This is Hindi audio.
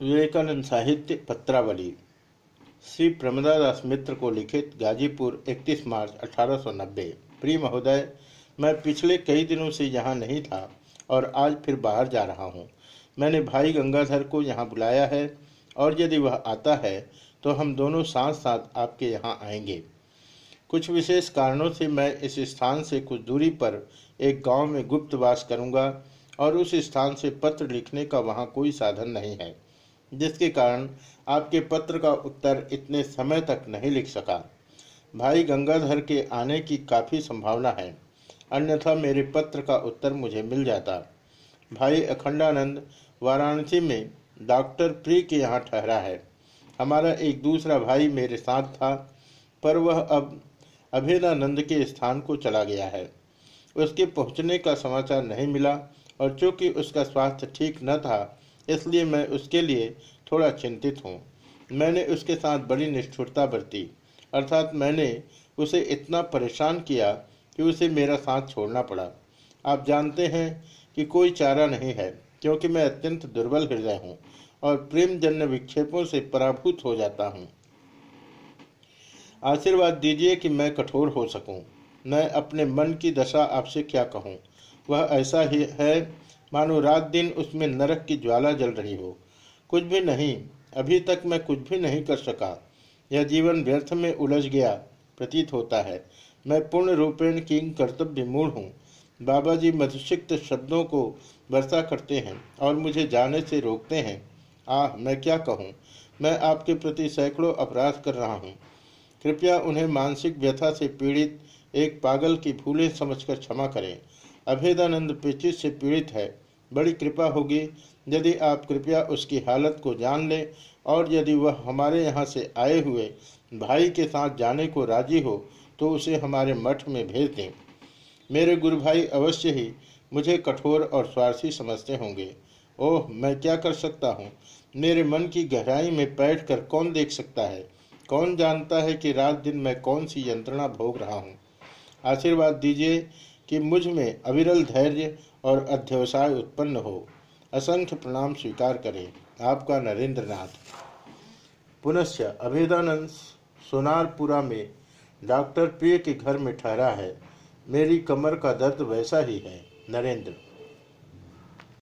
विवेकानंद साहित्य पत्रावली, श्री प्रमदादास मित्र को लिखित गाजीपुर 31 मार्च 1890 प्रिय महोदय, मैं पिछले कई दिनों से यहाँ नहीं था और आज फिर बाहर जा रहा हूँ। मैंने भाई गंगाधर को यहाँ बुलाया है और यदि वह आता है तो हम दोनों साथ साथ आपके यहाँ आएँगे। कुछ विशेष कारणों से मैं इस स्थान से कुछ दूरी पर एक गाँव में गुप्तवास करूँगा और उस स्थान से पत्र लिखने का वहाँ कोई साधन नहीं है। जिसके कारण आपके पत्र का उत्तर इतने समय तक नहीं लिख सका। भाई गंगाधर के आने की काफ़ी संभावना है। अन्यथा मेरे पत्र का उत्तर मुझे मिल जाता। भाई अखंडानंद वाराणसी में डॉक्टर प्री के यहाँ ठहरा है। हमारा एक दूसरा भाई मेरे साथ था, पर वह अब अभेदानंद के स्थान को चला गया है। उसके पहुँचने का समाचार नहीं मिला और चूँकि उसका स्वास्थ्य ठीक न था इसलिए मैं उसके लिए थोड़ा चिंतित हूँ मैंने उसके साथ बड़ी निष्ठुरता बरती, अर्थात मैंने उसे इतना परेशान किया कि उसे मेरा साथ छोड़ना पड़ा आप जानते हैं कि कोई चारा नहीं है, क्योंकि मैं अत्यंत दुर्बल हृदय हूँ और प्रेम जन्य विक्षेपों से पराभूत हो जाता हूँ आशीर्वाद दीजिए कि मैं कठोर हो सकूँ। मैं अपने मन की दशा आपसे क्या कहूँ? वह ऐसा ही है मानो रात दिन उसमें नरक की ज्वाला जल रही हो। कुछ भी नहीं, अभी तक मैं कुछ भी नहीं कर सका। यह जीवन व्यर्थ में उलझ गया, प्रतीत होता है। मैं पूर्ण रूपेण किंग कर्तव्य मूल हूँ। बाबा जी मधुसिक्त शब्दों को वर्षा करते हैं और मुझे जाने से रोकते हैं। आह, मैं क्या कहूँ? मैं आपके प्रति सैकड़ों अपराध कर रहा हूँ। कृपया उन्हें मानसिक व्यथा से पीड़ित, एक पागल की भूलें समझकर क्षमा करें। अभेदानंद पेचित से पीड़ित है। बड़ी कृपा होगी। यदि आप कृपया उसकी हालत को जान लें और यदि वह हमारे यहाँ से आए हुए भाई के साथ जाने को राज़ी हो तो उसे हमारे मठ में भेज दें। मेरे गुरु भाई अवश्य ही मुझे कठोर और स्वार्थी समझते होंगे। ओह, मैं क्या कर सकता हूँ? मेरे मन की गहराई में बैठ कर कौन देख सकता है? कौन जानता है कि रात दिन मैं कौन सी यंत्रणा भोग रहा हूँ? आशीर्वाद दीजिए कि मुझमें अविरल धैर्य और अध्यवसाय उत्पन्न हो। असंख्य प्रणाम स्वीकार करें आपका नरेंद्र नाथ पुनश्च अभेदानंद सोनारपुरा में डॉक्टर प्रिय के घर में ठहरा है। मेरी कमर का दर्द वैसा ही है, नरेंद्र।